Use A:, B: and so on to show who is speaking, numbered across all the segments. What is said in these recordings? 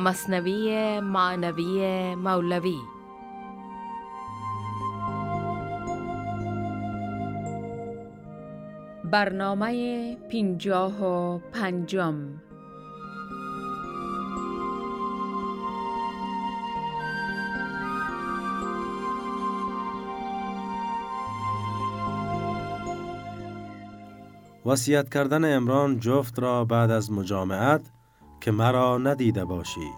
A: مصنوی معنوی مولوی. برنامه پینجاه و پنجم.
B: وصیت کردن امران جفت را بعد از مجامعت که مرا ندیده باشی.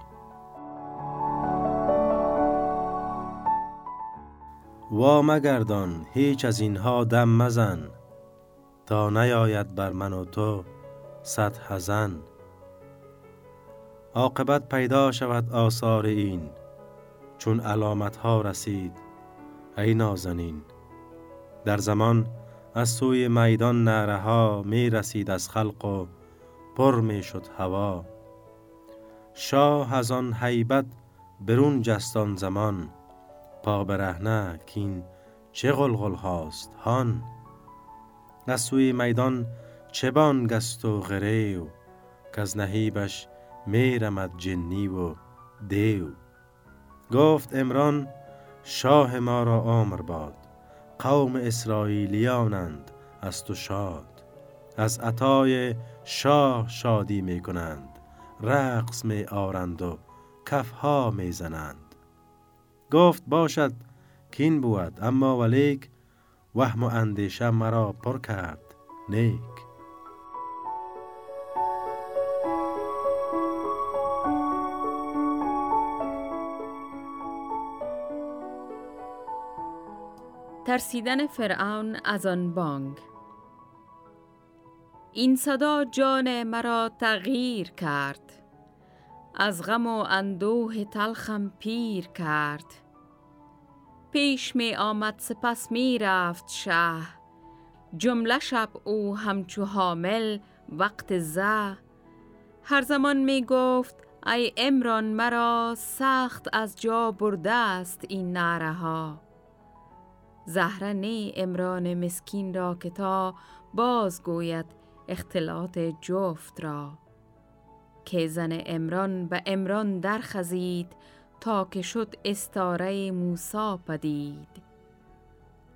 B: وا مگردان هیچ از اینها دم مزن. تا نیاید بر من و تو صد حزن. عاقبت پیدا شود آثار این چون علامت ها رسید ای نازنین. در زمان از سوی میدان نره ها می رسید از خلق و پر می شد هوا. شاه از آن حیبت برون جستان زمان پا برهنه کین چه غلغل هاست هان. از سوی میدان چه بانگست و غریو که از نهیبش می رمد جنی و دیو. گفت امران شاه ما را آمر باد قوم اسرائیلیانند از تو شاد. از عطای شاه شادی می کنند رقص می آرند و کفها می زنند. گفت باشد کین بود اما ولیک وهم و اندیشه مرا پر کرد نیک.
A: ترسیدن فرعون از آن بانگ. این صدا جان مرا تغییر کرد. از غم و اندوه تلخم پیر کرد. پیش می آمد سپس می رفت شه. جمله شب او همچو حامل وقت زه. هر زمان می گفت ای امران مرا سخت از جا برده است این نعره ها. زهره نی امران مسکین را که تا باز گوید اختلاط جفت را که زن امران به امران درخزید تا که شد استاره موسا پدید.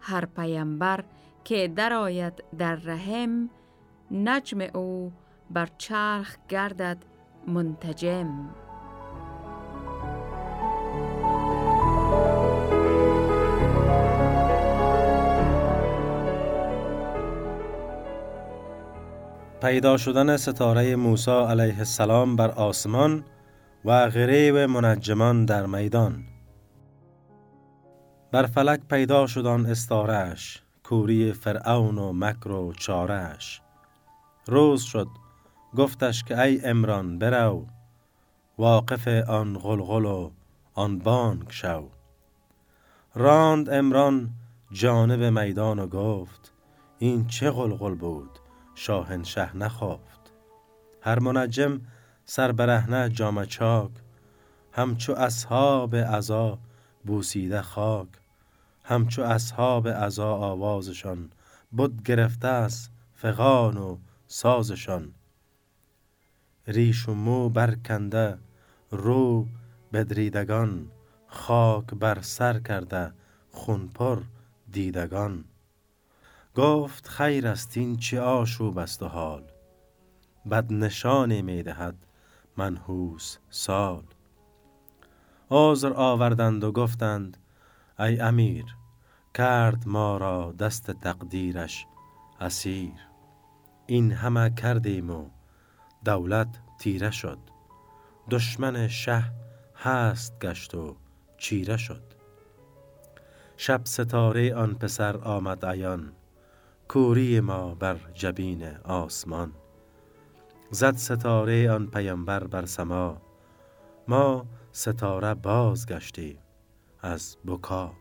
A: هر پیمبر که درآید در رحم نجم او بر چرخ گردد منتجم.
B: پیدا شدن ستاره موسی علیه السلام بر آسمان و غریب منجمان در میدان. بر فلک پیدا شدن استارش کوری فرعون و مکر و چارش روز شد گفتش که ای امران برو واقف آن غلغل و آن بانگ شو. راند امران جانب میدان و گفت این چه غلغل بود؟ شاهنشه نخافت. هر منجم سر برهنه جام چاک همچو اصحاب عزا بوسیده خاک. همچو اصحاب عزا آوازشان بود گرفته است فغان و سازشان. ریش و مو برکنده رو بدریدگان خاک بر سر کرده خونپر دیدگان. گفت خیر است این چه آشوب است و حال. بد نشانی می دهد منحوس سال. عذر آوردند و گفتند ای امیر کرد ما را دست تقدیرش اسیر. این همه کردیم و دولت تیره شد. دشمن شه هست گشت و چیره شد. شب ستاره آن پسر آمد عیان. کوری ما بر جبین آسمان۔ زد ستاره آن پیامبر بر سما۔ ما ستاره باز گشتیم از بکا۔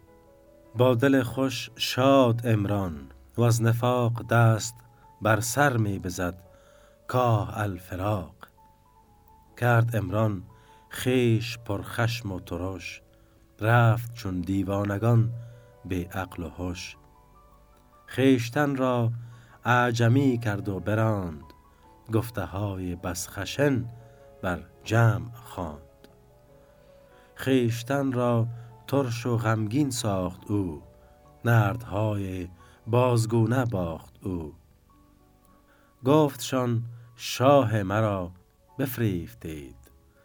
B: با دل خوش شاد امران و از نفاق دست بر سر می بزد کاه الفراق۔ کرد امران خیش پر خشم و ترش رفت چون دیوانگان به عقل و هوش خیشتن را اعجمی کرد و براند. گفته های بس خشن بر جمع خواند. خیشتن را ترش و غمگین ساخت او. نردهای بازگونه باخت او. گفتشان شاه مرا بفریفتید.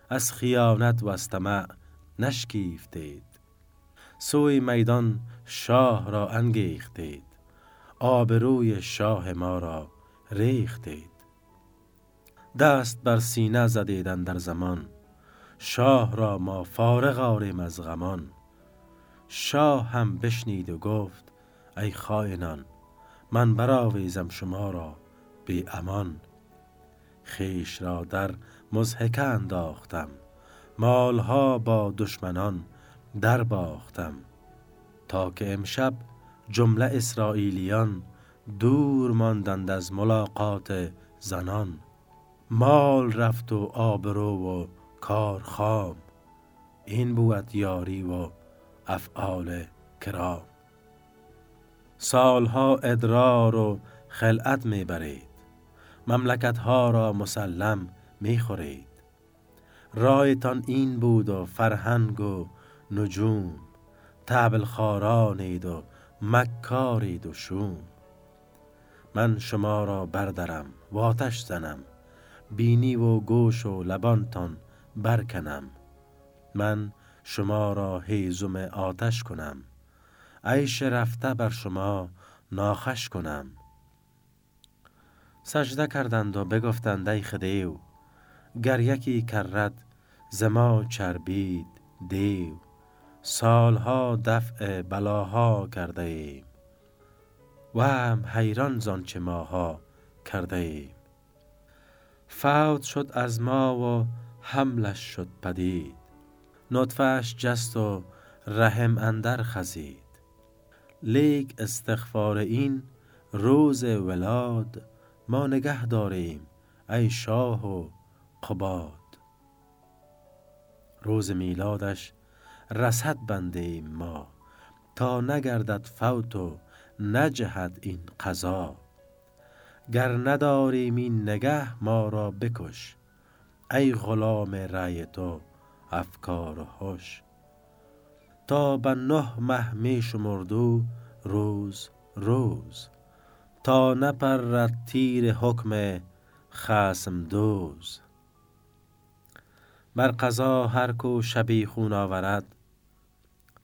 B: از خیانت و از طمع نشکیفتید. سوی میدان شاه را انگیختید. آبروی شاه ما را ریختید. دست بر سینه زدیدن در زمان. شاه را ما فارغ آریم از غمان. شاه هم بشنید و گفت ای خائنان من براویزم شما را بی امان. خیش را در مزهکه انداختم. مالها با دشمنان در باختم تا که امشب جمله اسرائیلیان دور ماندند از ملاقات زنان. مال رفت و آبرو و کار خام. این بود یاری و افعال کرام. سالها ادرار و خلعت می برید مملکت ها را مسلم می خورید رایتان این بود و فرهنگ و نجوم. تبل خارانید و مکارید و شوم من شما را بردرم و آتش زنم. بینی و گوش و لبانتان برکنم. من شما را هیزم آتش کنم. عیش رفته بر شما ناخش کنم. سجده کردند و بگفتند ای خدیو گر یکی کرد زما چربید دیو. سالها دفع بلاها کرده ایم و هم حیران زانچه ماها کرده ایم. فوت شد از ما و حملش شد پدید. نطفهش جست و رحم اندر خزید. لیک استغفار این روز ولاد ما نگه داریم ای شاه و قباد. روز میلادش رسد بنده ما تا نگردد فوت و نجهد این قضا. گر نداریم این نگه ما را بکش ای غلام رأی تو افکار و هوش تا به نه مه می شمردو روز روز. تا نپرد تیر حکم خسم دوز. بر قضا هر کو شبیخون آورد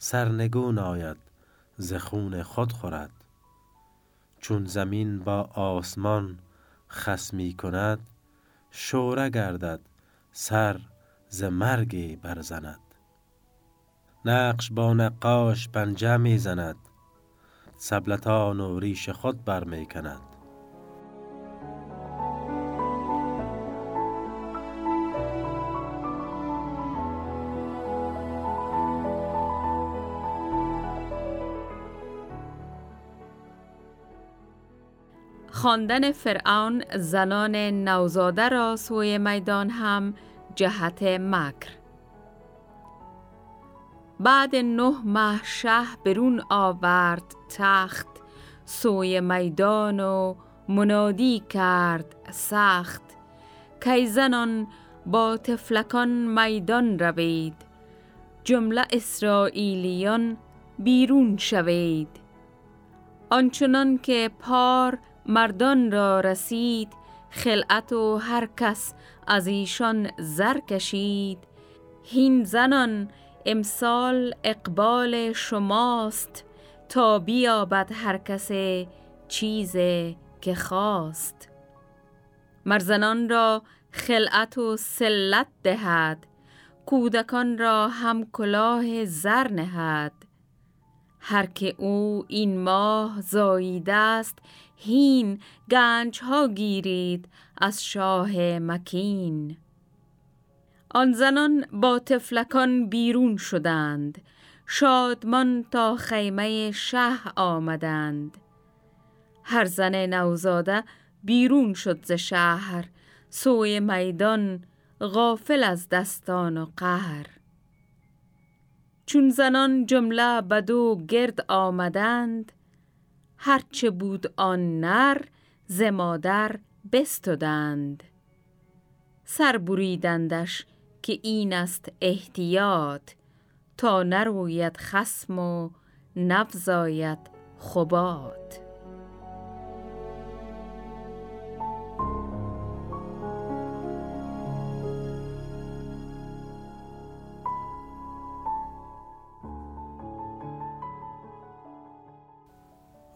B: سرنگون آید ز خون خود خورد. چون زمین با آسمان خصمی کند شوره گردد سر ز مرگی برزند. نقش با نقاش پنجه می زند سبلتان و ریش خود برمی کند
A: خواندن فرعون زنان نوزاده را سوی میدان هم جهت مکر. بعد نه ماه شه برون آورد تخت سوی میدان و منادی کرد سخت. کی زنان با تفلکان میدان روید جمله اسرائیلیان بیرون شوید. آنچنان که پار مردان را رسید خلعت و هر کس از ایشان زر کشید. هین زنان امسال اقبال شماست تا بیابد هر کس چیز که خواست. مرزنان را خلعت و سلت دهد کودکان را هم کلاه زر نهد. هر که او این ماه زاییده است هین گنج ها گیرید از شاه مکین. آن زنان با تفلکان بیرون شدند. شادمان تا خیمه شه آمدند. هر زن نوزاده بیرون شد ز شهر. سوی میدان غافل از دستان و قهر. چون زنان جمله بدو گرد آمدند هرچه بود آن نر ز مادر بستدند. سر بریدندش که این است احتیاط تا نروید خسم و نفزاید خبات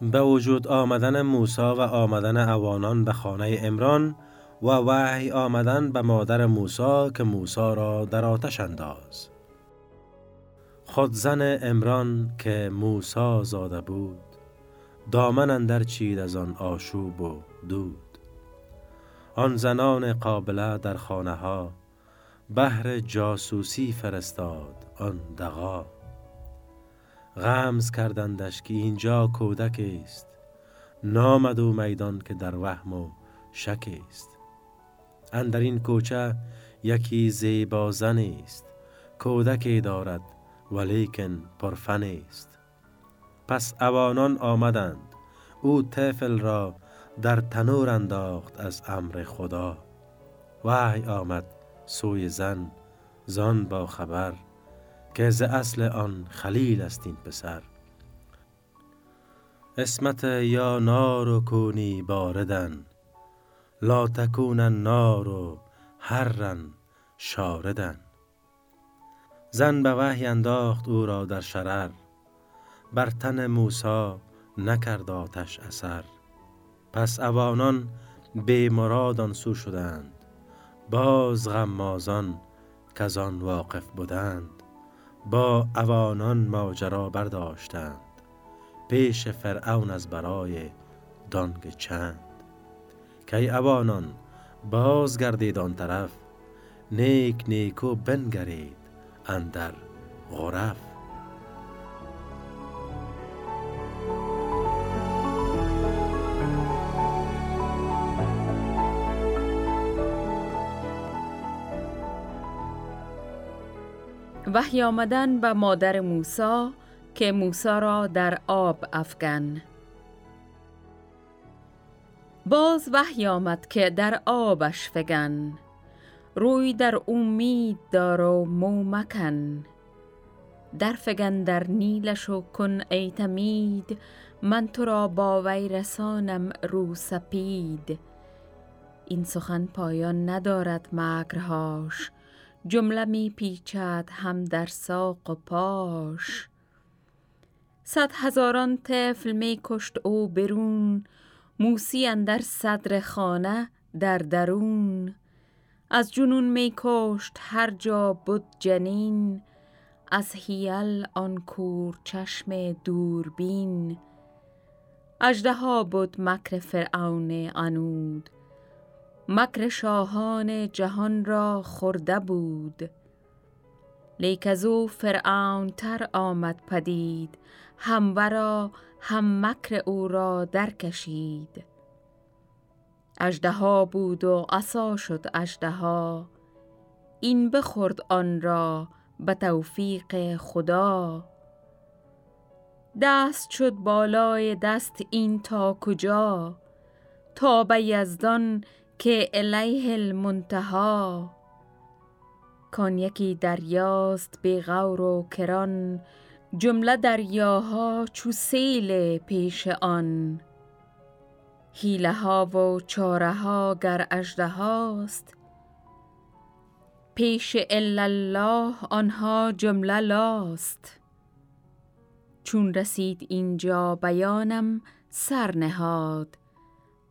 B: به وجود آمدن موسی و آمدن اوانان به خانه امران و وحی آمدن به مادر موسی که موسی را در آتش انداز. خود زن امران که موسی زاده بود دامن اندر چید از آن آشوب و دود. آن زنان قابله در خانه ها بهر جاسوسی فرستاد آن دغا. غمز کردندش که اینجا کودک است نامد او میدان که در وهم و شک است اندر این کوچه یکی زیبا زن است کودکی دارد ولیکن پرفن است پس اوانان آمدند. او طفل را در تنور انداخت از امر خدا. وحی آمد سوی زن زان با خبر که ز اصل آن خلیل است این پسر. اسمت یا نار کونی باردن لا تکون النار حرا شاردن. زن به وحی انداخت او را در شرر بر تن موسی نکرد آتش اثر. پس اوانان بی مراد آن سو شدند باز غمازان که آن واقف بودند. با اوانان ماجرا برداشتند. پیش فرعون از برای دانگ چند. که اوانان باز گردید آن طرف. نیک نیکو بنگرید اندر غرف.
A: وحی آمدن به مادر موسی که موسی را در آب افگن باز وحی آمد که در آبش فگن روی در امید دار و مو مکن. در فگن در نیلش و کن ای تمید من تو را با وی رسانم رو سپید. این سخن پایان ندارد مکرهاش. جمله می پیچد هم در ساق و پاش. صد هزاران طفل می کشت او برون موسی اندر صدر خانه در درون. از جنون می کشت هر جا بود جنین از هیل آن کور چشم دوربین. اژدها بود مکر فرعون عنود مکر شاهان جهان را خورده بود. لیک از او فرعون تر آمد پدید هم ورا هم مکر او را درکشید. اژدها بود و عصا شد اژدها. این بخورد آن را به توفیق خدا. دست شد بالای دست این تا کجا؟ تا به یزدان که الیه المنتها کان یکی دریاست بی غور و کران جمله دریاها چو سیل پیش آن. حیله ها و چاره ها گر اجده هاست پیش الا الله آنها جمله لاست. چون رسید اینجا بیانم سر نهاد.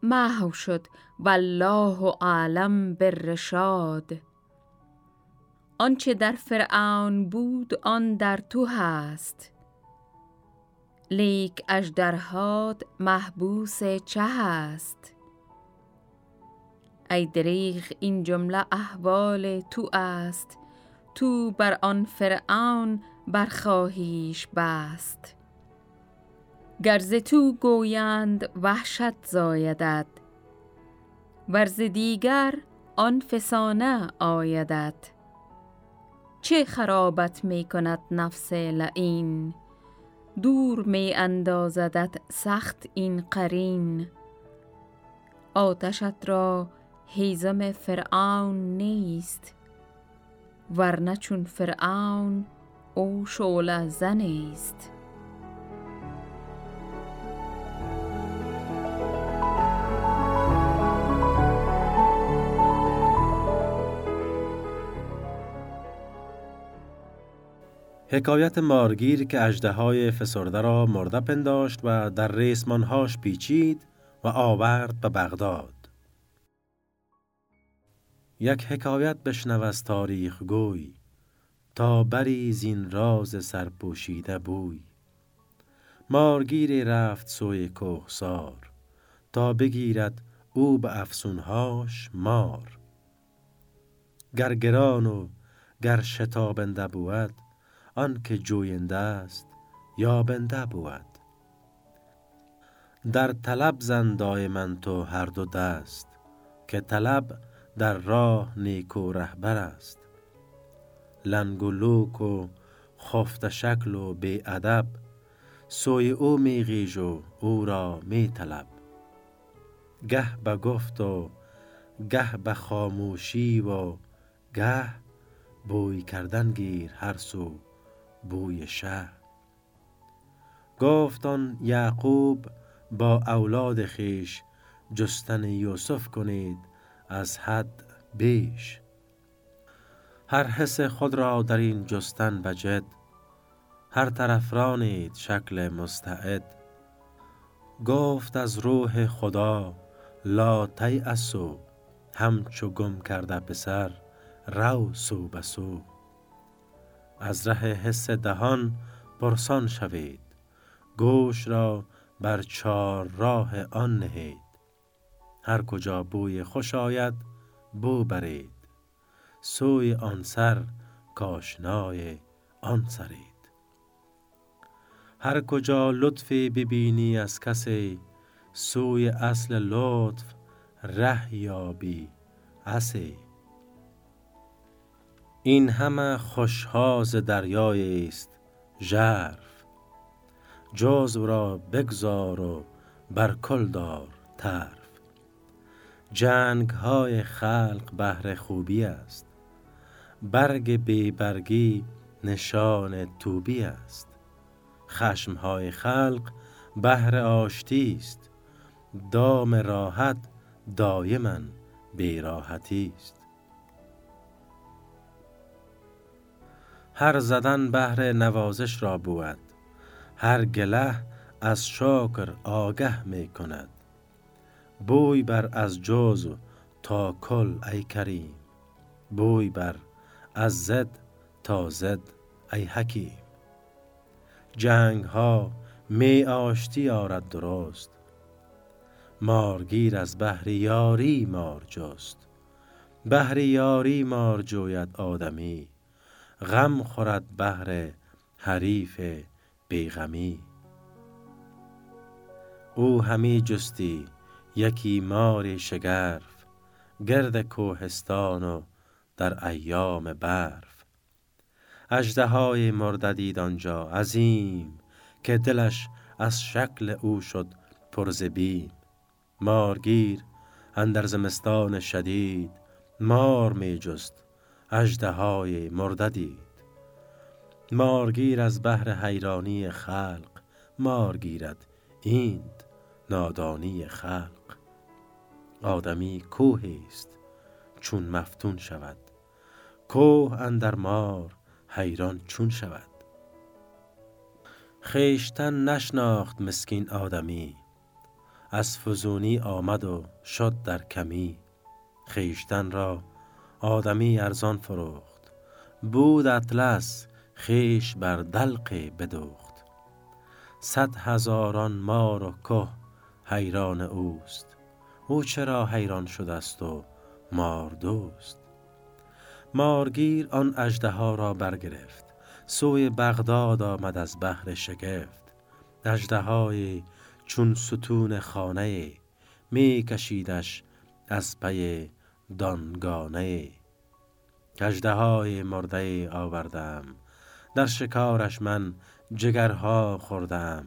A: محو شد والله اعلم بالرشاد. آنچه در فرعون بود آن در تو هست. لیک اژدرهات محبوس چه هست؟ ای دریغ این جمله احوال تو است. تو بر آن فرعون برخواهیش بست. گرز تو گویند وحشت زایدد ورز دیگر آن فسانه آیدد چه خرابت می کند نفس لعین؟ دور می اندازدت سخت این قرین. آتشت را هیزم فرعون نیست ورنه چون فرعون او شعله زنی است.
B: حکایت مارگیر که اجده فسرده را مرده پنداشت و در ریسمانهاش پیچید و آورد به بغداد. یک حکایت بشنو از تاریخ گوی تا بری زین راز سرپوشیده بوی مارگیر رفت سوی کوهسار تا بگیرد او به افسونهاش مار گر گران و گر شتابنده بود آن که جوینده است یابنده بود. در طلب زن دائما تو هر دو دست که طلب در راه نیکو رهبر است. لنگ و لوک و خفت شکل و بی ادب سوی او می و او را می طلب. گه به گفت و گه به خاموشی و گه بوی کردن گیر هر سو. بوی شه گفتان یعقوب با اولاد خیش جستن یوسف کنید از حد بیش. هر حس خود را در این جستن بجد هر طرف رانید شکل مستعد. گفت از روح خدا لا تیأسو همچو گم کرده پسر رو سو بسو. از ره حس دهان پرسان شوید. گوش را بر چار راه آن نهید. هر کجا بوی خوش آید بو برید. سوی آن سر کاشنای آن سرید. هر کجا لطفی ببینی از کسی سوی اصل لطف ره یابی اسی این همه خوشهاز دریای است ژرف. جزو را بگذار و بر کل دار طرف. جنگ های خلق بهر خوبی است. برگ بی برگی نشان توبی است. خشم های خلق بهر آشتی است. دام راحت دایما بی راحتی است. هر زدن بهر نوازش را بود. هر گله از شکر آگه می کند. بوی بر از جز تا کل ای کریم. بوی بر از زد تا زد ای حکیم. جنگ ها می آشتی آرد درست. مارگیر از بهر یاری مار جست. یاری مار جوید آدمی. غم خورد بهر حریف بیغمی. او همی جستی یکی مار شگرف گرد کوهستان و در ایام برف. های مرده دید آنجا عظیم که دلش از شکل او شد پر بیم مارگیر اندر زمستان شدید مار می جست. های مرده دید مارگیر از بهر حیرانی خلق مار گیرد ایند نادانی خلق. آدمی کوهی است چون مفتون شود. کوه اندر مار حیران چون شود. خیشتن نشناخت مسکین آدمی. از فزونی آمد و شد در کمی. خیشتن را آدمی ارزان فروخت. بود اطلس خیش بر دلقی بدوخت صد هزاران مار و که حیران اوست. او چرا حیران شده است و مار دوست؟ مارگیر آن ها را برگرفت. سوی بغداد آمد از بحر شگفت. های چون ستون خانه می کشیدش از پی دانگانه. های مرده آوردم. در شکارش من جگرها خوردم.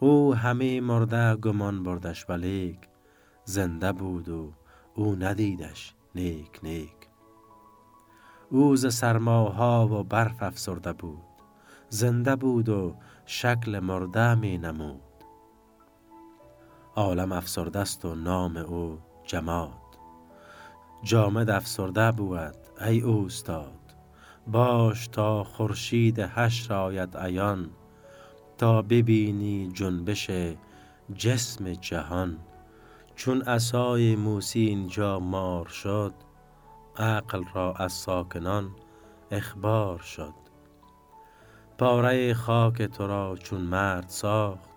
B: او همه مرده گمان بردش ولیک زنده بود و او ندیدش. نیک نیک. او ز سرماها و برف افسرده بود. زنده بود و شکل مرده می نمود. عالم افسرده است و نام او جماد. جامد افسرده بود ای اوستاد. باش تا خورشید حشر آید عیان تا ببینی جنبش جسم جهان. چون عصای موسی اینجا مار شد عقل را از ساکنان اخبار شد. پاره خاک تو را چون مرد ساخت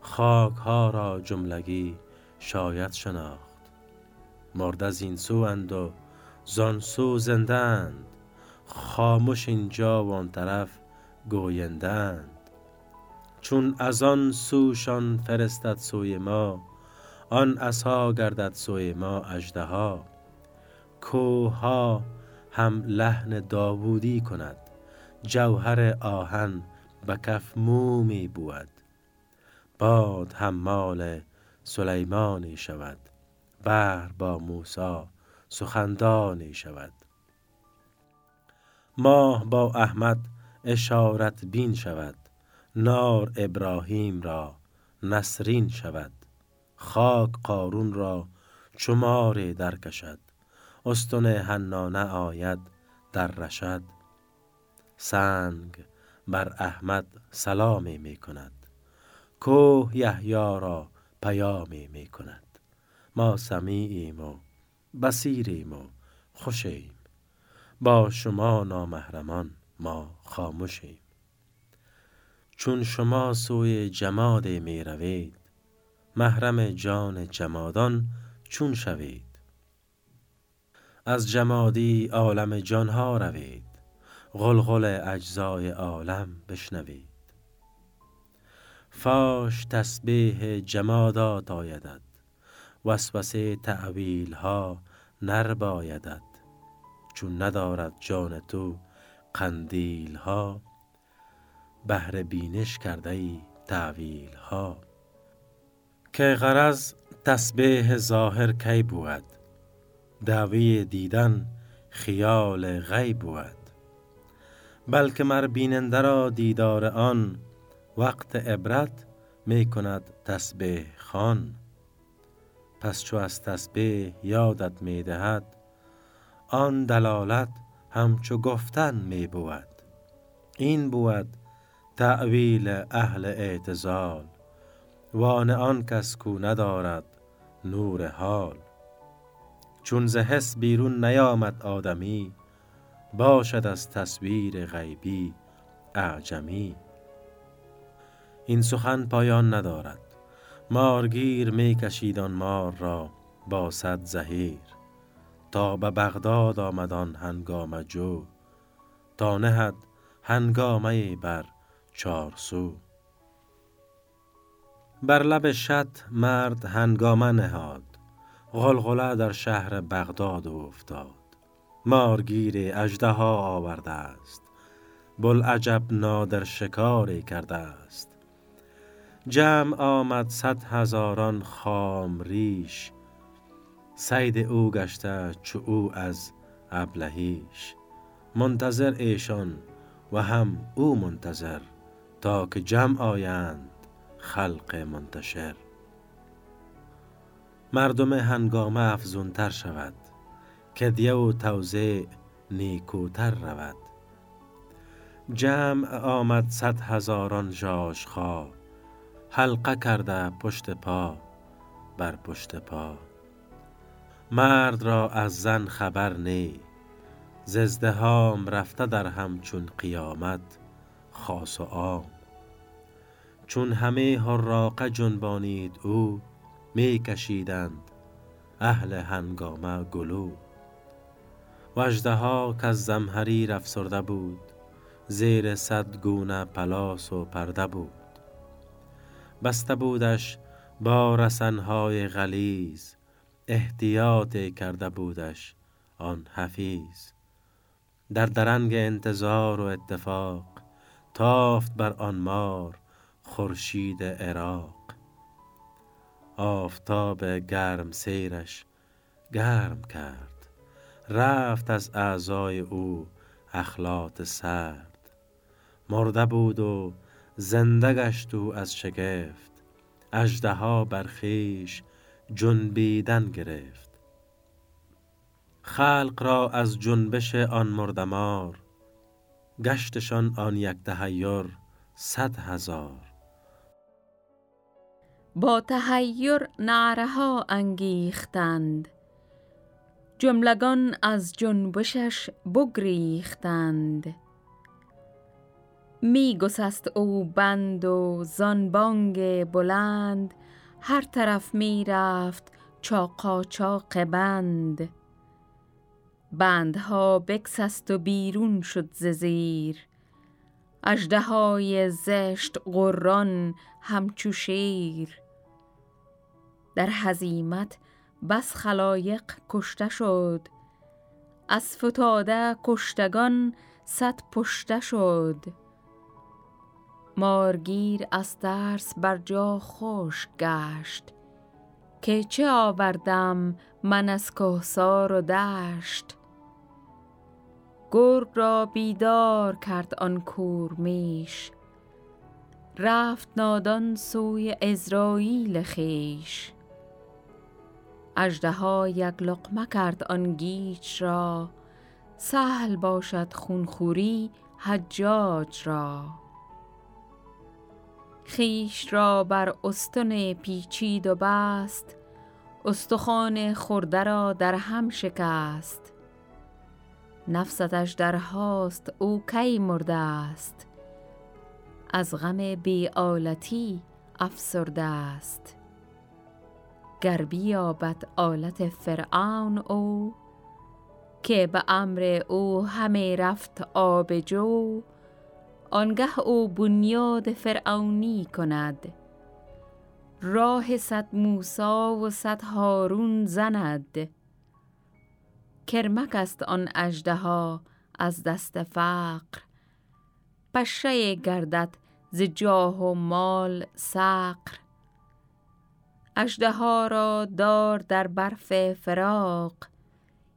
B: خاک ها را جملگی شاید شناخت. مرد از این سو اند و زان سو زندند. خاموش اینجا و آن طرف گویندند. چون از آن سوشان فرستد سوی ما آن اسا گردد سوی ما اژدها. کوها هم لحن داوودی کند جوهر آهن به کف مومی بود باد حمال سلیمانی شود. بحر با موسی سخندانی شود. ماه با احمد اشارت بین شود. نار ابراهیم را نسرین شود. خاک قارون را چماری درکشد استن حنانه آید در رشد. سنگ بر احمد سلامی می کند. کوه یحیی را پیامی می کند. ما سمیعیم و بصیریم و خوشیم. با شما نامحرمان ما خاموشیم. چون شما سوی جماد می روید محرم جان جمادان چون شوید. از جمادی عالم جانها روید غلغل اجزای عالم بشنوید. فاش تسبیح جمادات آیدد وسوسه تعویل ها نربایدد چون ندارد جان تو قندیل ها بهر بینش کرده ای تعویل ها که غرض تسبیح ظاهر کی بود؟ دعوی دیدن خیال غیب بود. بلکه مر بیننده را دیدار آن وقت عبرت می کند تسبیح خان پس چو از تسبیح یادت می دهد آن دلالت همچو گفتن می بود. این بود تعویل اهل اعتزال وان آن کس کو ندارد نور حال. چون ز بیرون نیامد آدمی باشد از تصویر غیبی اعجمی. این سخن پایان ندارد. مارگیر می کشید آن مار را با صد زهیر. تا به بغداد آمدان هنگام جو تا نهد هنگامه بر چارسو بر لب شط مرد هنگامه نهاد غلغله در شهر بغداد افتاد. مارگیر اژدها آورده است بوالعجب نادر شکاری کرده است. جمع آمد صد هزاران خام ریش. سید او گشته چو او از ابلهیش. منتظر ایشان و هم او منتظر تا که جمع آیند خلق منتشر. مردم هنگامه افزونتر شود کدیه و توزیع نیکوتر رود. جمع آمد صد هزاران ژاژخا حلقه کرده پشت پا بر پشت پا. مرد را از زن خبر نی ز ازدحام رفته در همچون قیامت خاص و عام. چون همه حراقه جنبانید او می کشیدند اهل هنگامه گلو. و اژدها کز زمهریر افسرده بود زیر صد گونه پلاس و پرده بود. بسته بودش با رسنهای غلیظ احتیاطی کرده بودش آن حفیظ. در درنگ انتظار و اتفاق تافت بر آن مار خورشید عراق. آفتاب گرم سیرش گرم کرد رفت از اعضای او اخلاط سرد. مرده بود و زنده گشت او از شگفت اژدها بر خویش جنبیدن گرفت. خلق را از جنبش آن مردمار گشتشان آن یک تحیر صد هزار.
A: با تحیر نعره ها انگیختند جملگان از جنبشش بگریختند. می گسست او بند و زانبانگ بلند هر طرف می رفت چاقاچاق بند. بندها بکسست و بیرون شد ز زیر. های زشت قران همچو شیر. در هزیمت بس خلایق کشته شد. از فتاده کشتگان صد پشته شد. مارگیر از ترس بر جا خوش گشت که چه آوردم من از کهسار و دشت. گرگ را بیدار کرد آن کور میش رفت نادان سوی ازرائیل خیش اژدها یک لقمه کرد آن گیج را سهل باشد خونخوری حجاج را. خیش را بر استن پیچید و بست. استخوان خورده را در هم شکست. نفستش در هاست او کی مرده است؟ از غم بی آلتی افسرده است. گر بیابد آلت فرعون او که به امر او همه رفت آب جو آنگه او بنیاد فرعونی کند. راه صد موسا و صد هارون زند. کرمک است آن اژدها از دست فقر. پشه گردد ز جاه و مال سقر. اژدها را دار در برف فراق.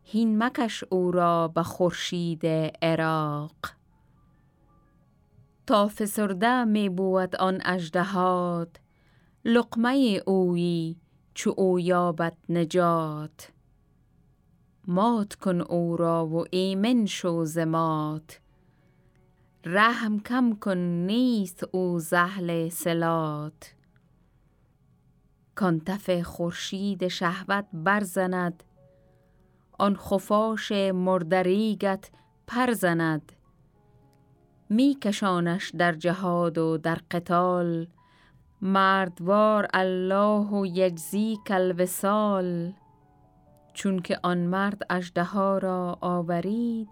A: هین مکش او را به خورشید عراق. فسرده می بود آن اژدهات. لقمه اویی چو او یابد نجات. مات کن او را و ایمن شو ز مات. رحم کم کن نیست او زحل سلات کان تف خورشید شهوت برزند آن خفاش مردریگت پر زند می کشانش در جهاد و در قتال. مردوار الله و یجزی الوصال. چون که آن مرد اژدها را آورید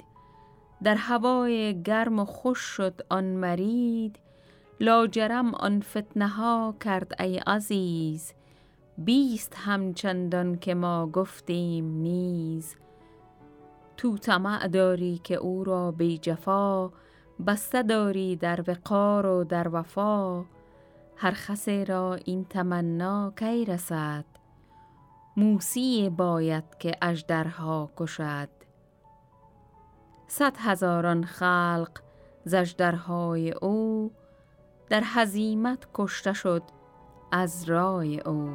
A: در هوای گرم و خوش شد آن مرید. لاجرم آن فتنه ها کرد ای عزیز بیست همچندان که ما گفتیم نیز. تو طمع داری که او را بی جفا بسته داری در وقار و در وفا. هر خسه را این تمنا کی رسد؟ موسی باید که اژدرها کشد. صد هزاران خلق زجدرهای او در هزیمت کشته شد از رای او.